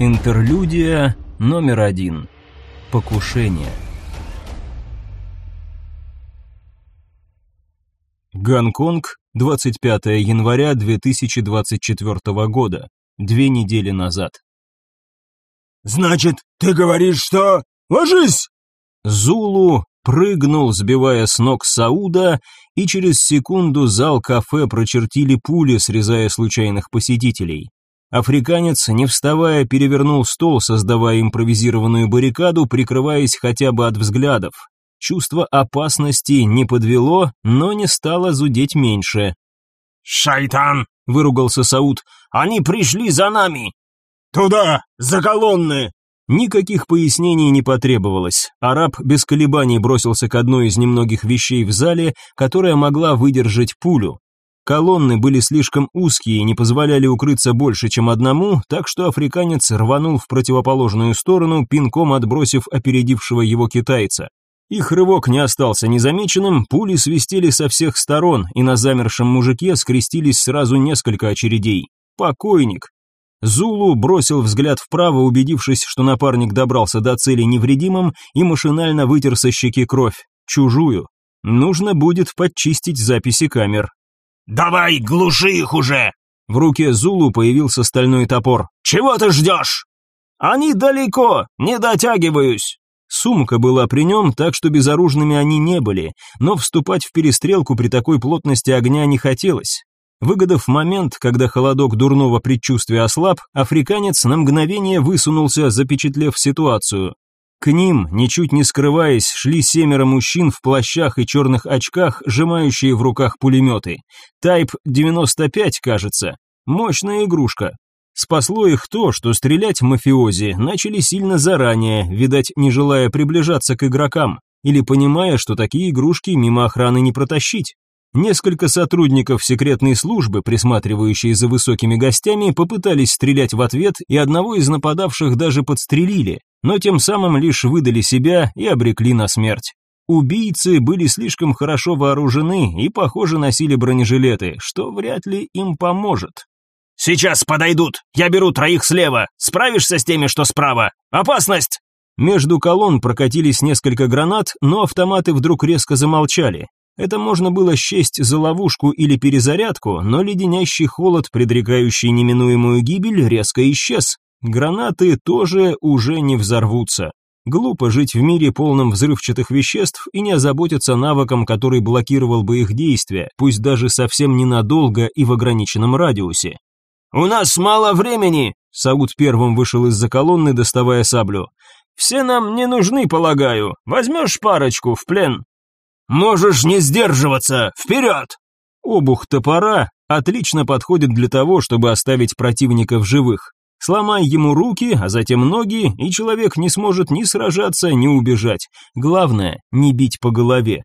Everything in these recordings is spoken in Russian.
Интерлюдия номер один. Покушение. Гонконг, 25 января 2024 года, две недели назад. «Значит, ты говоришь, что... Ложись!» Зулу прыгнул, сбивая с ног Сауда, и через секунду зал кафе прочертили пули, срезая случайных посетителей. Африканец, не вставая, перевернул стол, создавая импровизированную баррикаду, прикрываясь хотя бы от взглядов. Чувство опасности не подвело, но не стало зудеть меньше. «Шайтан!» — выругался Сауд. «Они пришли за нами!» «Туда! За колонны!» Никаких пояснений не потребовалось. Араб без колебаний бросился к одной из немногих вещей в зале, которая могла выдержать пулю. Колонны были слишком узкие и не позволяли укрыться больше, чем одному, так что африканец рванул в противоположную сторону, пинком отбросив опередившего его китайца. Их рывок не остался незамеченным, пули свистели со всех сторон, и на замершем мужике скрестились сразу несколько очередей. Покойник. Зулу бросил взгляд вправо, убедившись, что напарник добрался до цели невредимым, и машинально вытер со щеки кровь. Чужую. Нужно будет подчистить записи камер, «Давай, глуши их уже!» В руке Зулу появился стальной топор. «Чего ты ждешь?» «Они далеко, не дотягиваюсь!» Сумка была при нем, так что безоружными они не были, но вступать в перестрелку при такой плотности огня не хотелось. Выгодав момент, когда холодок дурного предчувствия ослаб, африканец на мгновение высунулся, запечатлев ситуацию. К ним, ничуть не скрываясь, шли семеро мужчин в плащах и черных очках, сжимающие в руках пулеметы. Тайп 95, кажется. Мощная игрушка. Спасло их то, что стрелять мафиози начали сильно заранее, видать, не желая приближаться к игрокам, или понимая, что такие игрушки мимо охраны не протащить. Несколько сотрудников секретной службы, присматривающие за высокими гостями, попытались стрелять в ответ, и одного из нападавших даже подстрелили но тем самым лишь выдали себя и обрекли на смерть. Убийцы были слишком хорошо вооружены и, похоже, носили бронежилеты, что вряд ли им поможет. «Сейчас подойдут! Я беру троих слева! Справишься с теми, что справа! Опасность!» Между колонн прокатились несколько гранат, но автоматы вдруг резко замолчали. Это можно было счесть за ловушку или перезарядку, но леденящий холод, предрекающий неминуемую гибель, резко исчез. Гранаты тоже уже не взорвутся. Глупо жить в мире полном взрывчатых веществ и не озаботиться навыком, который блокировал бы их действия, пусть даже совсем ненадолго и в ограниченном радиусе. «У нас мало времени!» — Сауд первым вышел из-за колонны, доставая саблю. «Все нам не нужны, полагаю. Возьмешь парочку в плен?» «Можешь не сдерживаться! Вперед!» Обух топора отлично подходит для того, чтобы оставить противника в живых. Сломай ему руки, а затем ноги, и человек не сможет ни сражаться, ни убежать. Главное, не бить по голове.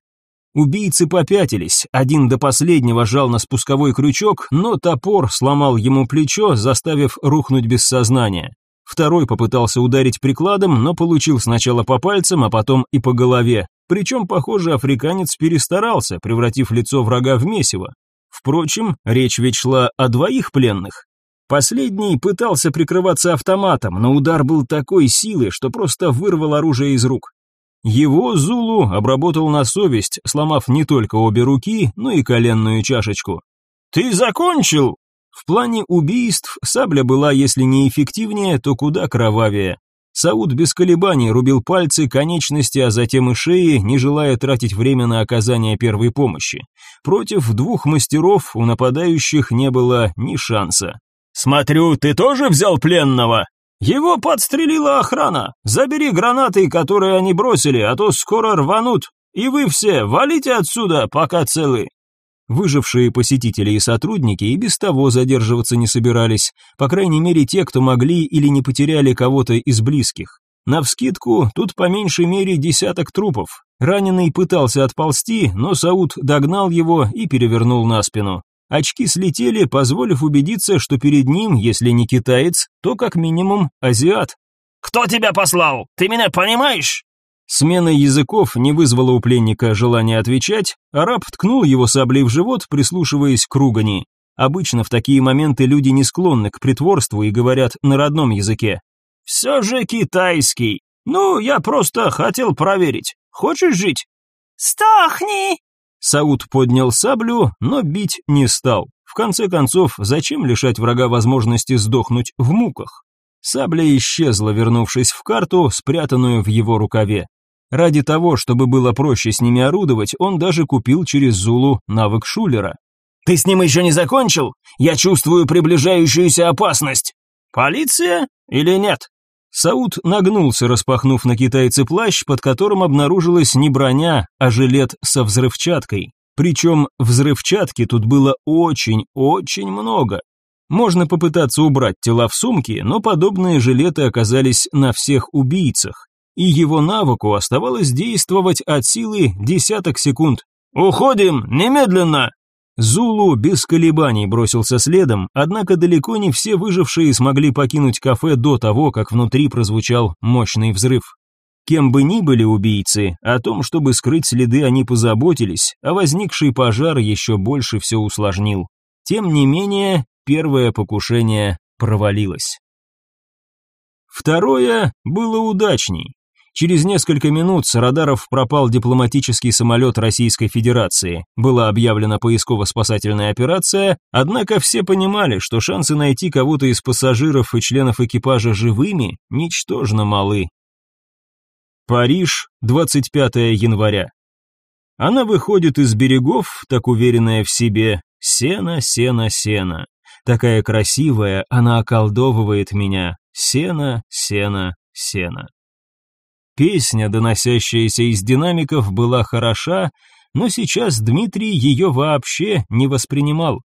Убийцы попятились, один до последнего жал на спусковой крючок, но топор сломал ему плечо, заставив рухнуть без сознания. Второй попытался ударить прикладом, но получил сначала по пальцам, а потом и по голове. Причем, похоже, африканец перестарался, превратив лицо врага в месиво. Впрочем, речь ведь шла о двоих пленных, Последний пытался прикрываться автоматом, но удар был такой силы, что просто вырвал оружие из рук. Его Зулу обработал на совесть, сломав не только обе руки, но и коленную чашечку. «Ты закончил?» В плане убийств сабля была, если не эффективнее, то куда кровавее. Сауд без колебаний рубил пальцы, конечности, а затем и шеи, не желая тратить время на оказание первой помощи. Против двух мастеров у нападающих не было ни шанса. «Смотрю, ты тоже взял пленного?» «Его подстрелила охрана. Забери гранаты, которые они бросили, а то скоро рванут. И вы все валите отсюда, пока целы». Выжившие посетители и сотрудники и без того задерживаться не собирались, по крайней мере те, кто могли или не потеряли кого-то из близких. Навскидку, тут по меньшей мере десяток трупов. Раненый пытался отползти, но Сауд догнал его и перевернул на спину. Очки слетели, позволив убедиться, что перед ним, если не китаец, то как минимум азиат. «Кто тебя послал? Ты меня понимаешь?» Смена языков не вызвала у пленника желания отвечать, араб ткнул его саблей в живот, прислушиваясь к ругани. Обычно в такие моменты люди не склонны к притворству и говорят на родном языке. «Все же китайский. Ну, я просто хотел проверить. Хочешь жить?» «Стохни!» Сауд поднял саблю, но бить не стал. В конце концов, зачем лишать врага возможности сдохнуть в муках? Сабля исчезла, вернувшись в карту, спрятанную в его рукаве. Ради того, чтобы было проще с ними орудовать, он даже купил через Зулу навык Шулера. «Ты с ним еще не закончил? Я чувствую приближающуюся опасность. Полиция или нет?» Сауд нагнулся, распахнув на китайце плащ, под которым обнаружилась не броня, а жилет со взрывчаткой. Причем взрывчатки тут было очень-очень много. Можно попытаться убрать тела в сумки, но подобные жилеты оказались на всех убийцах. И его навыку оставалось действовать от силы десяток секунд. «Уходим! Немедленно!» Зулу без колебаний бросился следом, однако далеко не все выжившие смогли покинуть кафе до того, как внутри прозвучал мощный взрыв. Кем бы ни были убийцы, о том, чтобы скрыть следы, они позаботились, а возникший пожар еще больше все усложнил. Тем не менее, первое покушение провалилось. Второе было удачней. Через несколько минут с радаров пропал дипломатический самолет Российской Федерации. Была объявлена поисково-спасательная операция, однако все понимали, что шансы найти кого-то из пассажиров и членов экипажа живыми ничтожно малы. Париж, 25 января. Она выходит из берегов, так уверенная в себе, Сена, сена, сена. Такая красивая, она околдовывает меня, Сена, сена, сена. Песня, доносящаяся из динамиков, была хороша, но сейчас Дмитрий ее вообще не воспринимал.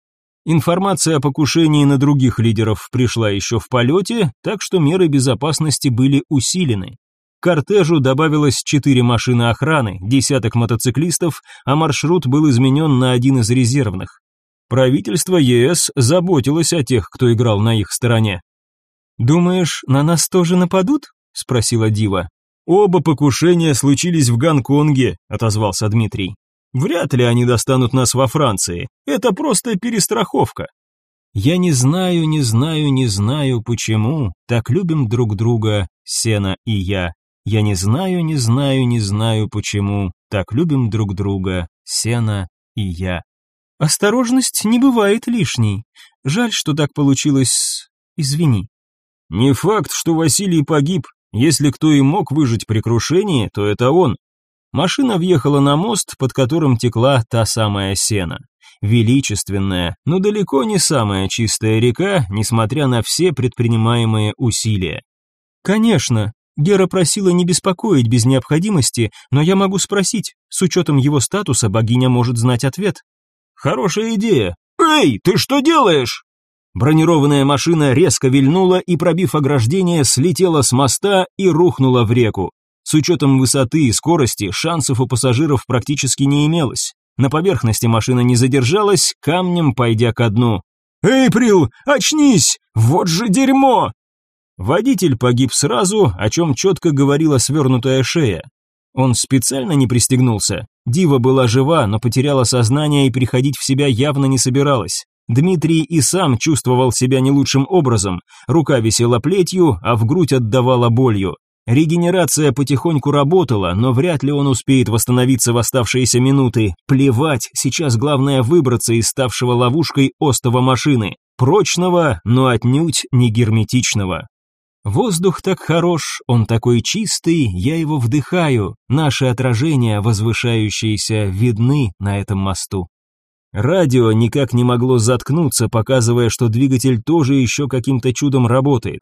Информация о покушении на других лидеров пришла еще в полете, так что меры безопасности были усилены. К кортежу добавилось четыре машины охраны, десяток мотоциклистов, а маршрут был изменен на один из резервных. Правительство ЕС заботилось о тех, кто играл на их стороне. «Думаешь, на нас тоже нападут?» – спросила Дива. Оба покушения случились в Гонконге, отозвался Дмитрий. Вряд ли они достанут нас во Франции. Это просто перестраховка. Я не знаю, не знаю, не знаю, почему так любим друг друга Сена и я. Я не знаю, не знаю, не знаю, почему так любим друг друга Сена и я. Осторожность не бывает лишней. Жаль, что так получилось. Извини. Не факт, что Василий погиб, если кто и мог выжить при крушении, то это он. Машина въехала на мост, под которым текла та самая сена. Величественная, но далеко не самая чистая река, несмотря на все предпринимаемые усилия. Конечно, Гера просила не беспокоить без необходимости, но я могу спросить, с учетом его статуса богиня может знать ответ. Хорошая идея. Эй, ты что делаешь? Бронированная машина резко вильнула и, пробив ограждение, слетела с моста и рухнула в реку. С учетом высоты и скорости шансов у пассажиров практически не имелось. На поверхности машина не задержалась, камнем пойдя ко дну. «Эйприл, очнись! Вот же дерьмо!» Водитель погиб сразу, о чем четко говорила свернутая шея. Он специально не пристегнулся. Дива была жива, но потеряла сознание и приходить в себя явно не собиралась. Дмитрий и сам чувствовал себя не лучшим образом. Рука висела плетью, а в грудь отдавала болью. Регенерация потихоньку работала, но вряд ли он успеет восстановиться в оставшиеся минуты. Плевать, сейчас главное выбраться из ставшего ловушкой остова машины. Прочного, но отнюдь не герметичного. Воздух так хорош, он такой чистый, я его вдыхаю. Наши отражения, возвышающиеся, видны на этом мосту. Радио никак не могло заткнуться, показывая, что двигатель тоже еще каким-то чудом работает.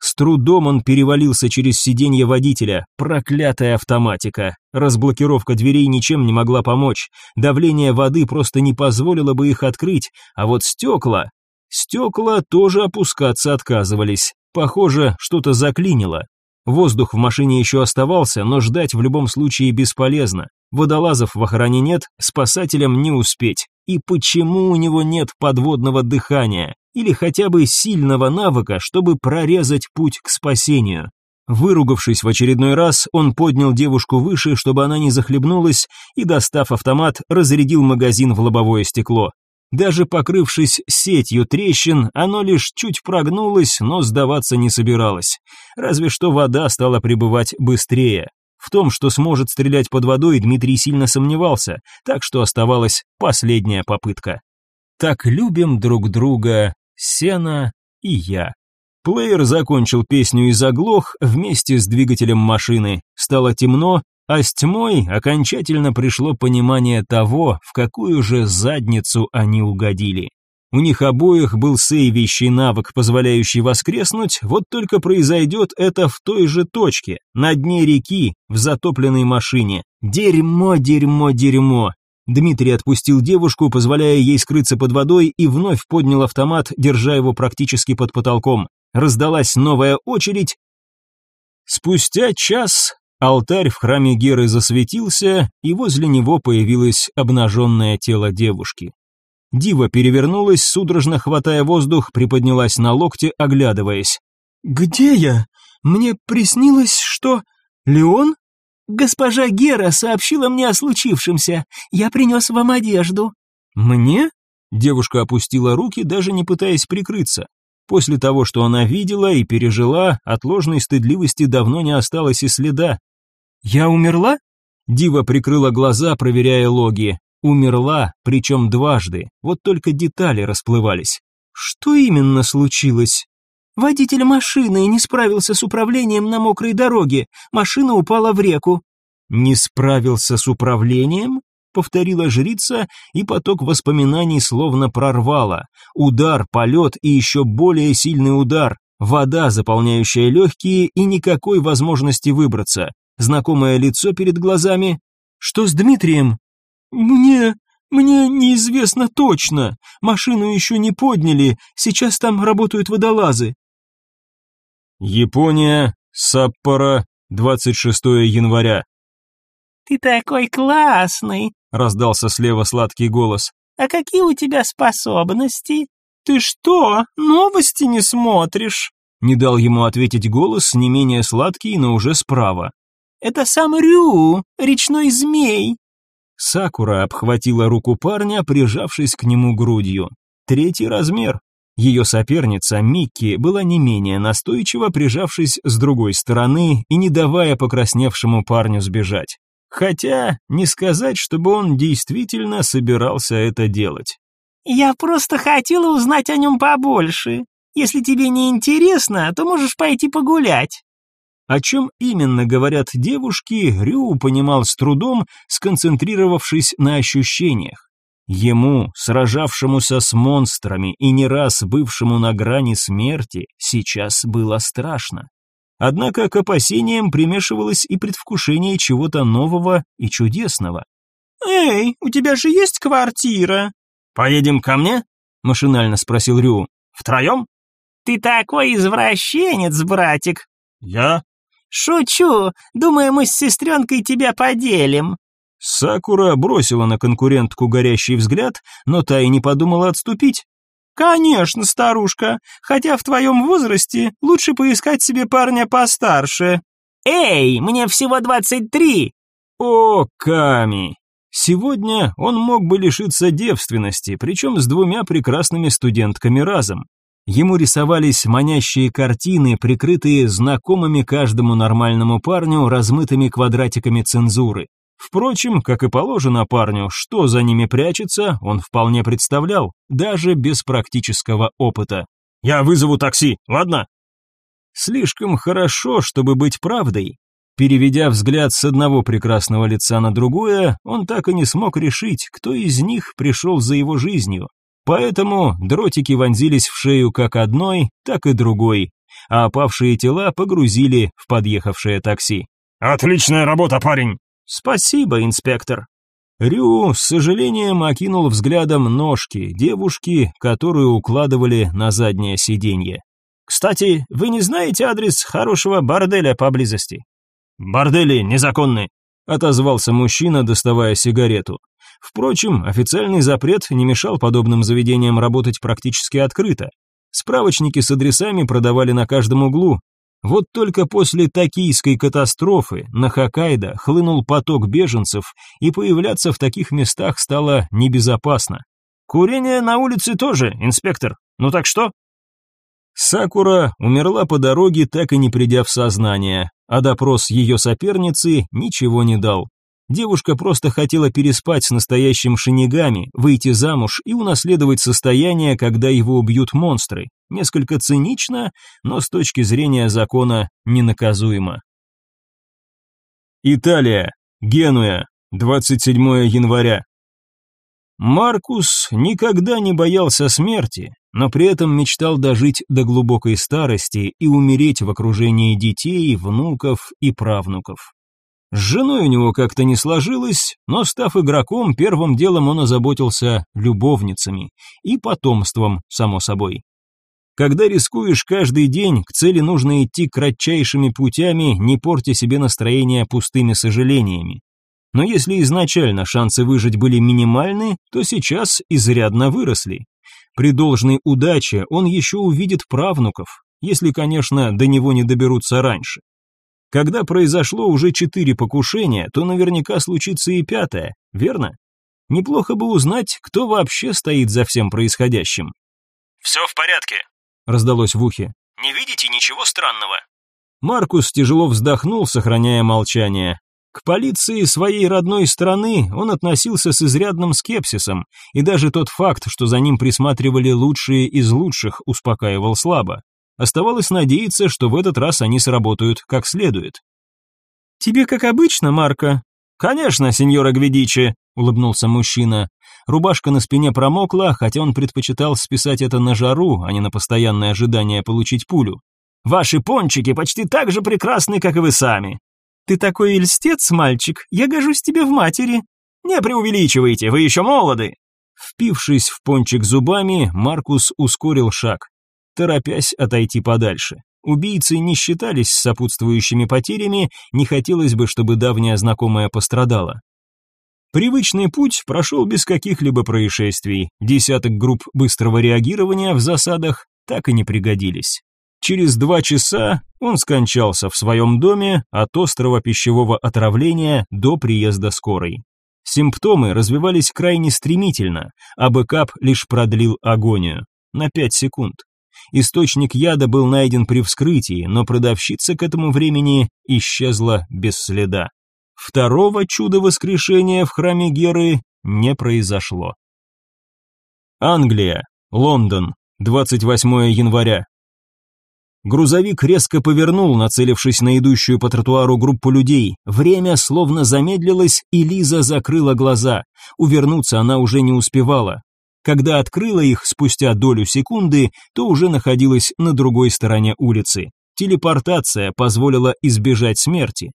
С трудом он перевалился через сиденье водителя. Проклятая автоматика. Разблокировка дверей ничем не могла помочь. Давление воды просто не позволило бы их открыть, а вот стекла... Стекла тоже опускаться отказывались. Похоже, что-то заклинило. Воздух в машине еще оставался, но ждать в любом случае бесполезно. Водолазов в охране нет, спасателям не успеть. И почему у него нет подводного дыхания? Или хотя бы сильного навыка, чтобы прорезать путь к спасению? Выругавшись в очередной раз, он поднял девушку выше, чтобы она не захлебнулась, и, достав автомат, разрядил магазин в лобовое стекло. Даже покрывшись сетью трещин, оно лишь чуть прогнулось, но сдаваться не собиралось. Разве что вода стала пребывать быстрее. В том, что сможет стрелять под водой, Дмитрий сильно сомневался, так что оставалась последняя попытка. «Так любим друг друга, сена и я». Плеер закончил песню и заглох вместе с двигателем машины. Стало темно, а с тьмой окончательно пришло понимание того, в какую же задницу они угодили. У них обоих был сейвящий навык, позволяющий воскреснуть, вот только произойдет это в той же точке, на дне реки, в затопленной машине. Дерьмо, дерьмо, дерьмо. Дмитрий отпустил девушку, позволяя ей скрыться под водой, и вновь поднял автомат, держа его практически под потолком. Раздалась новая очередь. Спустя час алтарь в храме Геры засветился, и возле него появилось обнаженное тело девушки. Дива перевернулась, судорожно хватая воздух, приподнялась на локте, оглядываясь. «Где я? Мне приснилось, что... Леон?» «Госпожа Гера сообщила мне о случившемся. Я принес вам одежду». «Мне?» Девушка опустила руки, даже не пытаясь прикрыться. После того, что она видела и пережила, от ложной стыдливости давно не осталось и следа. «Я умерла?» Дива прикрыла глаза, проверяя логи. Умерла, причем дважды, вот только детали расплывались. Что именно случилось? Водитель машины не справился с управлением на мокрой дороге, машина упала в реку. Не справился с управлением? повторила жрица, и поток воспоминаний словно прорвало. Удар, полет и еще более сильный удар. Вода, заполняющая легкие, и никакой возможности выбраться. Знакомое лицо перед глазами. «Что с Дмитрием?» «Мне... мне неизвестно точно. Машину еще не подняли, сейчас там работают водолазы». Япония, Саппора, 26 января. «Ты такой классный!» — раздался слева сладкий голос. «А какие у тебя способности?» «Ты что, новости не смотришь?» Не дал ему ответить голос, не менее сладкий, но уже справа. «Это сам Рю, речной змей. Сакура обхватила руку парня, прижавшись к нему грудью. Третий размер. Ее соперница Микки была не менее настойчива, прижавшись с другой стороны и не давая покрасневшему парню сбежать. Хотя не сказать, чтобы он действительно собирался это делать. «Я просто хотела узнать о нем побольше. Если тебе не интересно, то можешь пойти погулять». О чем именно говорят девушки, Рю понимал с трудом, сконцентрировавшись на ощущениях. Ему, сражавшемуся с монстрами и не раз бывшему на грани смерти, сейчас было страшно. Однако к опасениям примешивалось и предвкушение чего-то нового и чудесного. «Эй, у тебя же есть квартира?» «Поедем ко мне?» – машинально спросил Рю. «Втроем?» «Ты такой извращенец, братик!» «Я?» «Шучу! Думаю, мы с сестренкой тебя поделим!» Сакура бросила на конкурентку горящий взгляд, но та и не подумала отступить. «Конечно, старушка, хотя в твоем возрасте лучше поискать себе парня постарше». «Эй, мне всего двадцать три!» «О, Ками!» Сегодня он мог бы лишиться девственности, причем с двумя прекрасными студентками разом. Ему рисовались манящие картины, прикрытые знакомыми каждому нормальному парню размытыми квадратиками цензуры. Впрочем, как и положено парню, что за ними прячется, он вполне представлял, даже без практического опыта. «Я вызову такси, ладно?» Слишком хорошо, чтобы быть правдой. Переведя взгляд с одного прекрасного лица на другое, он так и не смог решить, кто из них пришел за его жизнью. Поэтому дротики вонзились в шею как одной, так и другой, а опавшие тела погрузили в подъехавшее такси. «Отличная работа, парень!» «Спасибо, инспектор!» Рю с сожалением окинул взглядом ножки девушки, которую укладывали на заднее сиденье. «Кстати, вы не знаете адрес хорошего борделя поблизости?» «Бордели незаконны», — отозвался мужчина, доставая сигарету. Впрочем, официальный запрет не мешал подобным заведениям работать практически открыто. Справочники с адресами продавали на каждом углу. Вот только после токийской катастрофы на Хоккайдо хлынул поток беженцев, и появляться в таких местах стало небезопасно. «Курение на улице тоже, инспектор. Ну так что?» Сакура умерла по дороге, так и не придя в сознание, а допрос ее соперницы ничего не дал. Девушка просто хотела переспать с настоящим шинигами, выйти замуж и унаследовать состояние, когда его убьют монстры. Несколько цинично, но с точки зрения закона ненаказуемо. Италия, Генуя, 27 января. Маркус никогда не боялся смерти, но при этом мечтал дожить до глубокой старости и умереть в окружении детей, внуков и правнуков. С женой у него как-то не сложилось, но, став игроком, первым делом он озаботился любовницами и потомством, само собой. Когда рискуешь каждый день, к цели нужно идти кратчайшими путями, не портя себе настроение пустыми сожалениями. Но если изначально шансы выжить были минимальны, то сейчас изрядно выросли. При должной удаче он еще увидит правнуков, если, конечно, до него не доберутся раньше. Когда произошло уже четыре покушения, то наверняка случится и пятое, верно? Неплохо бы узнать, кто вообще стоит за всем происходящим. «Все в порядке», — раздалось в ухе. «Не видите ничего странного?» Маркус тяжело вздохнул, сохраняя молчание. К полиции своей родной страны он относился с изрядным скепсисом, и даже тот факт, что за ним присматривали лучшие из лучших, успокаивал слабо. Оставалось надеяться, что в этот раз они сработают как следует. «Тебе как обычно, Марко?» «Конечно, сеньора Гведичи», — улыбнулся мужчина. Рубашка на спине промокла, хотя он предпочитал списать это на жару, а не на постоянное ожидание получить пулю. «Ваши пончики почти так же прекрасны, как и вы сами». «Ты такой льстец, мальчик, я гожусь тебе в матери». «Не преувеличивайте, вы еще молоды». Впившись в пончик зубами, Маркус ускорил шаг торопясь отойти подальше. Убийцы не считались с сопутствующими потерями, не хотелось бы, чтобы давняя знакомая пострадала. Привычный путь прошел без каких-либо происшествий. Десяток групп быстрого реагирования в засадах так и не пригодились. Через два часа он скончался в своем доме от острого пищевого отравления до приезда скорой. Симптомы развивались крайне стремительно, а бэкап лишь продлил агонию на 5 секунд. Источник яда был найден при вскрытии, но продавщица к этому времени исчезла без следа. Второго чуда воскрешения в храме Геры не произошло. Англия, Лондон, 28 января. Грузовик резко повернул, нацелившись на идущую по тротуару группу людей. Время словно замедлилось, и Лиза закрыла глаза. Увернуться она уже не успевала. Когда открыла их спустя долю секунды, то уже находилась на другой стороне улицы. Телепортация позволила избежать смерти.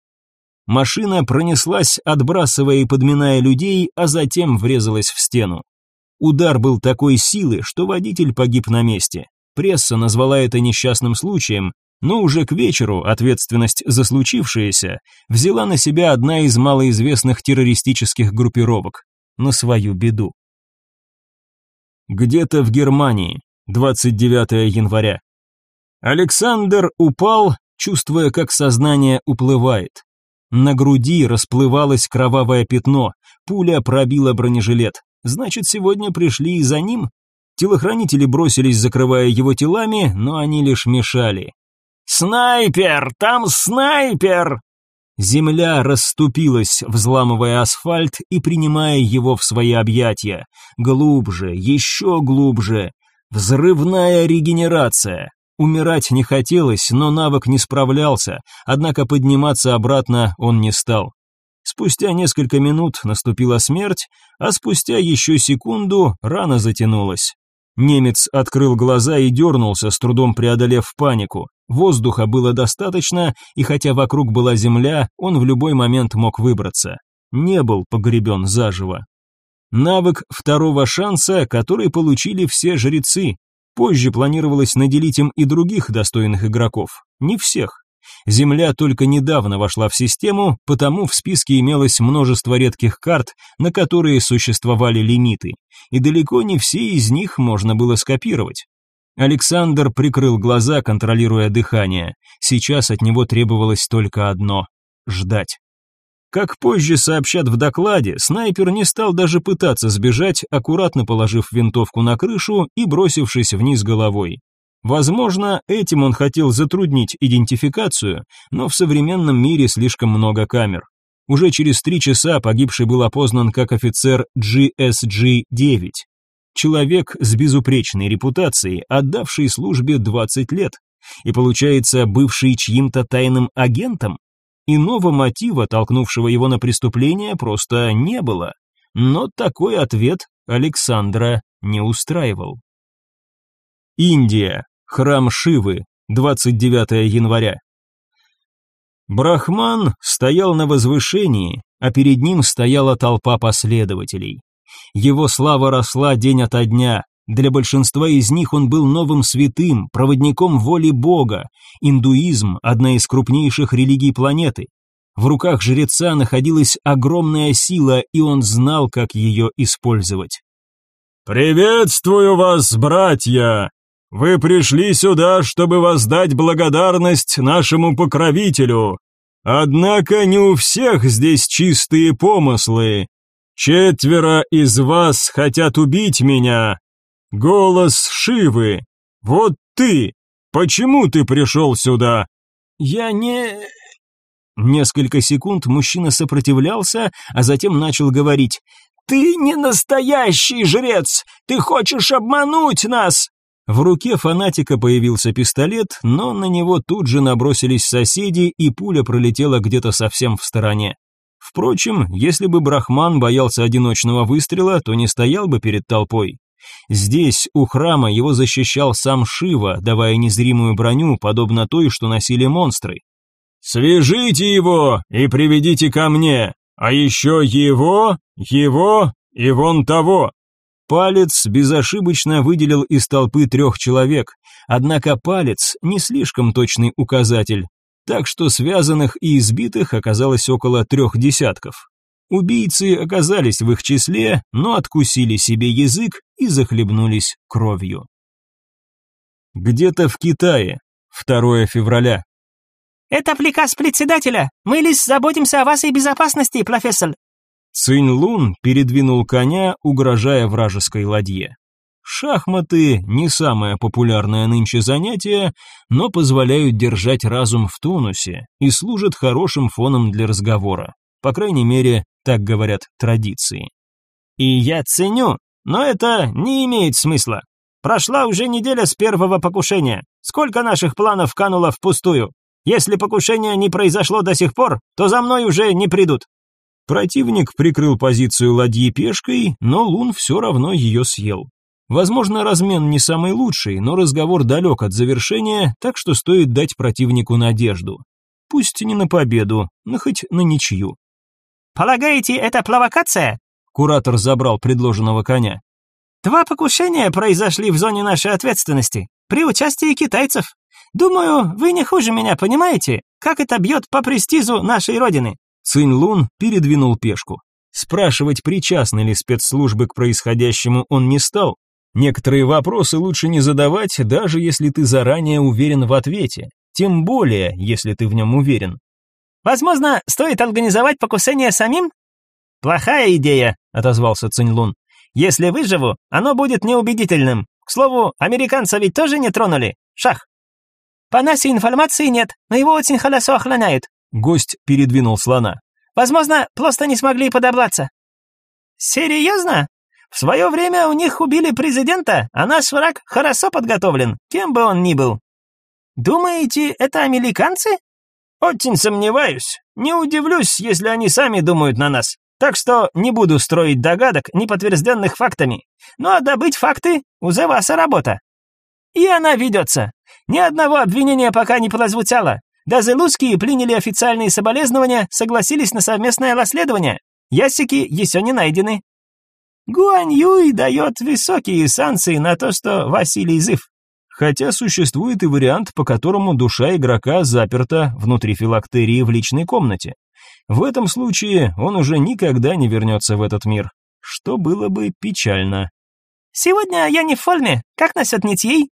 Машина пронеслась, отбрасывая и подминая людей, а затем врезалась в стену. Удар был такой силы, что водитель погиб на месте. Пресса назвала это несчастным случаем, но уже к вечеру ответственность за случившееся взяла на себя одна из малоизвестных террористических группировок. На свою беду где-то в Германии, 29 января. Александр упал, чувствуя, как сознание уплывает. На груди расплывалось кровавое пятно, пуля пробила бронежилет. Значит, сегодня пришли и за ним. Телохранители бросились, закрывая его телами, но они лишь мешали. «Снайпер! Там снайпер!» Земля расступилась, взламывая асфальт и принимая его в свои объятия. Глубже, еще глубже. Взрывная регенерация. Умирать не хотелось, но навык не справлялся, однако подниматься обратно он не стал. Спустя несколько минут наступила смерть, а спустя еще секунду рана затянулась. Немец открыл глаза и дернулся, с трудом преодолев панику. Воздуха было достаточно, и хотя вокруг была земля, он в любой момент мог выбраться. Не был погребен заживо. Навык второго шанса, который получили все жрецы. Позже планировалось наделить им и других достойных игроков. Не всех. Земля только недавно вошла в систему, потому в списке имелось множество редких карт, на которые существовали лимиты, и далеко не все из них можно было скопировать. Александр прикрыл глаза, контролируя дыхание. Сейчас от него требовалось только одно – ждать. Как позже сообщат в докладе, снайпер не стал даже пытаться сбежать, аккуратно положив винтовку на крышу и бросившись вниз головой. Возможно, этим он хотел затруднить идентификацию, но в современном мире слишком много камер. Уже через три часа погибший был опознан как офицер GSG-9. Человек с безупречной репутацией, отдавший службе 20 лет. И получается, бывший чьим-то тайным агентом? Иного мотива, толкнувшего его на преступление, просто не было. Но такой ответ Александра не устраивал. Индия. Храм Шивы. 29 января. Брахман стоял на возвышении, а перед ним стояла толпа последователей. Его слава росла день ото дня. Для большинства из них он был новым святым, проводником воли Бога. Индуизм – одна из крупнейших религий планеты. В руках жреца находилась огромная сила, и он знал, как ее использовать. «Приветствую вас, братья! Вы пришли сюда, чтобы воздать благодарность нашему покровителю. Однако не у всех здесь чистые помыслы, «Четверо из вас хотят убить меня!» «Голос Шивы! Вот ты! Почему ты пришел сюда?» «Я не...» Несколько секунд мужчина сопротивлялся, а затем начал говорить. «Ты не настоящий жрец! Ты хочешь обмануть нас!» В руке фанатика появился пистолет, но на него тут же набросились соседи, и пуля пролетела где-то совсем в стороне. Впрочем, если бы Брахман боялся одиночного выстрела, то не стоял бы перед толпой. Здесь, у храма, его защищал сам Шива, давая незримую броню, подобно той, что носили монстры. «Свяжите его и приведите ко мне, а еще его, его и вон того!» Палец безошибочно выделил из толпы трех человек, однако палец не слишком точный указатель, так что связанных и избитых оказалось около трех десятков. Убийцы оказались в их числе, но откусили себе язык и захлебнулись кровью. Где-то в Китае, 2 февраля. «Это приказ председателя. Мы лишь заботимся о вас и безопасности, профессор». Цинь Лун передвинул коня, угрожая вражеской ладье. Шахматы – не самое популярное нынче занятие, но позволяют держать разум в тонусе и служат хорошим фоном для разговора. По крайней мере, так говорят традиции. И я ценю, но это не имеет смысла. Прошла уже неделя с первого покушения. Сколько наших планов кануло впустую? Если покушение не произошло до сих пор, то за мной уже не придут. Противник прикрыл позицию ладьи пешкой, но Лун все равно ее съел. Возможно, размен не самый лучший, но разговор далек от завершения, так что стоит дать противнику надежду. Пусть не на победу, но хоть на ничью. «Полагаете, это провокация?» Куратор забрал предложенного коня. «Два покушения произошли в зоне нашей ответственности, при участии китайцев. Думаю, вы не хуже меня понимаете, как это бьет по престизу нашей родины». Цинь Лун передвинул пешку. Спрашивать, причастны ли спецслужбы к происходящему, он не стал, Некоторые вопросы лучше не задавать, даже если ты заранее уверен в ответе, тем более, если ты в нем уверен. Возможно, стоит организовать покусение самим? Плохая идея, отозвался Циньлун. Если выживу, оно будет неубедительным. К слову, американца ведь тоже не тронули. Шах. По нашей информации нет, но его очень хорошо охраняют. Гость передвинул слона. Возможно, просто не смогли подобраться. Серьезно? В свое время у них убили президента, а наш враг хорошо подготовлен, кем бы он ни был. Думаете, это американцы? Очень сомневаюсь. Не удивлюсь, если они сами думают на нас. Так что не буду строить догадок, не подтвержденных фактами. Ну а добыть факты – уже ваша работа. И она ведется. Ни одного обвинения пока не прозвучало. Даже лузские приняли официальные соболезнования, согласились на совместное расследование. Ясики еще не найдены, Гуань Юй дает высокие санкции на то, что Василий жив. Хотя существует и вариант, по которому душа игрока заперта внутри филактерии в личной комнате. В этом случае он уже никогда не вернется в этот мир, что было бы печально. «Сегодня я не в форме. Как насчет нитьей?»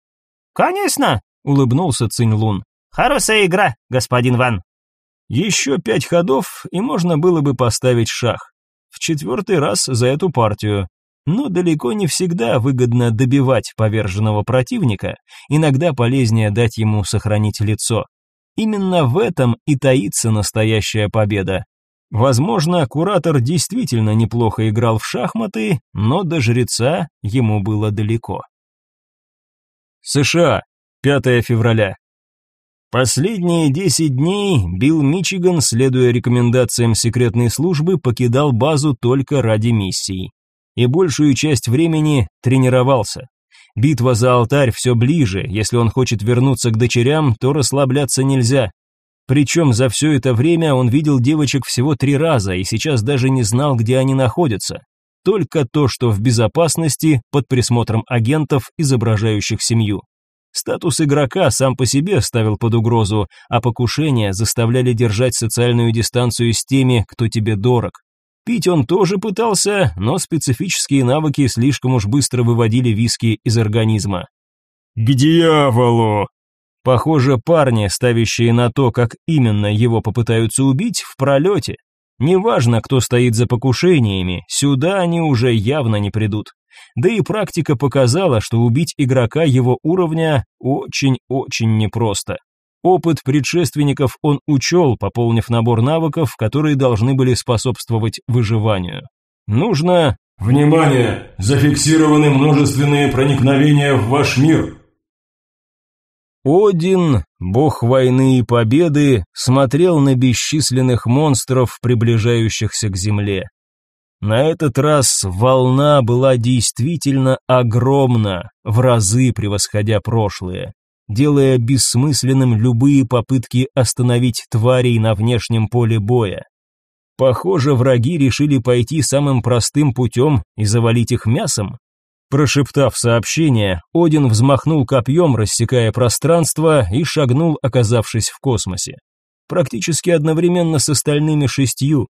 «Конечно!» — улыбнулся Цинь Лун. «Хорошая игра, господин Ван!» Еще пять ходов, и можно было бы поставить шах. В четвертый раз за эту партию. Но далеко не всегда выгодно добивать поверженного противника, иногда полезнее дать ему сохранить лицо. Именно в этом и таится настоящая победа. Возможно, куратор действительно неплохо играл в шахматы, но до жреца ему было далеко. США, 5 февраля. Последние 10 дней Билл Мичиган, следуя рекомендациям секретной службы, покидал базу только ради миссии. И большую часть времени тренировался. Битва за алтарь все ближе, если он хочет вернуться к дочерям, то расслабляться нельзя. Причем за все это время он видел девочек всего три раза и сейчас даже не знал, где они находятся. Только то, что в безопасности, под присмотром агентов, изображающих семью. Статус игрока сам по себе ставил под угрозу, а покушения заставляли держать социальную дистанцию с теми, кто тебе дорог. Пить он тоже пытался, но специфические навыки слишком уж быстро выводили виски из организма. «К дьяволу!» Похоже, парни, ставящие на то, как именно его попытаются убить, в пролете. Неважно, кто стоит за покушениями, сюда они уже явно не придут. Да и практика показала, что убить игрока его уровня очень-очень непросто. Опыт предшественников он учел, пополнив набор навыков, которые должны были способствовать выживанию. Нужно... Внимание! Зафиксированы множественные проникновения в ваш мир. Один, бог войны и победы, смотрел на бесчисленных монстров, приближающихся к земле. На этот раз волна была действительно огромна, в разы превосходя прошлое, делая бессмысленным любые попытки остановить тварей на внешнем поле боя. Похоже, враги решили пойти самым простым путем и завалить их мясом. Прошептав сообщение, Один взмахнул копьем, рассекая пространство, и шагнул, оказавшись в космосе. Практически одновременно с остальными шестью,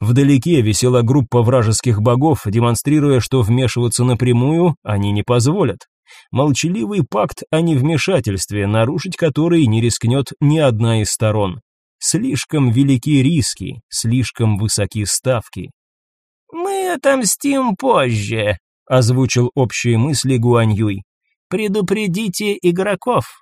Вдалеке висела группа вражеских богов, демонстрируя, что вмешиваться напрямую они не позволят. Молчаливый пакт о невмешательстве, нарушить который не рискнет ни одна из сторон. Слишком велики риски, слишком высоки ставки. «Мы отомстим позже», — озвучил общие мысли Гуань Юй. «Предупредите игроков».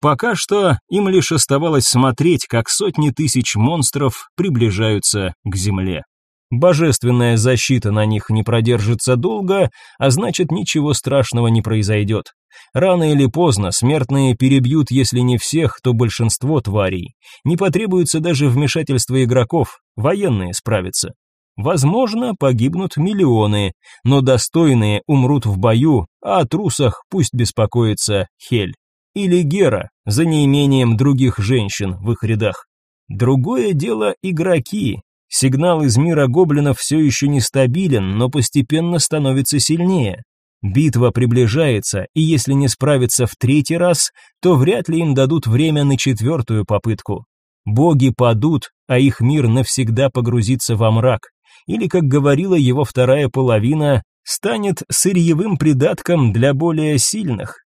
Пока что им лишь оставалось смотреть, как сотни тысяч монстров приближаются к земле. Божественная защита на них не продержится долго, а значит ничего страшного не произойдет. Рано или поздно смертные перебьют, если не всех, то большинство тварей. Не потребуется даже вмешательство игроков, военные справятся. Возможно, погибнут миллионы, но достойные умрут в бою, а о трусах пусть беспокоится Хель или Гера за неимением других женщин в их рядах. Другое дело игроки. Сигнал из мира гоблинов все еще нестабилен, но постепенно становится сильнее. Битва приближается, и если не справиться в третий раз, то вряд ли им дадут время на четвертую попытку. Боги падут, а их мир навсегда погрузится во мрак. Или, как говорила его вторая половина, станет сырьевым придатком для более сильных.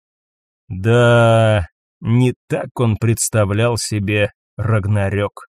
Да, не так он представлял себе Рагнарёк.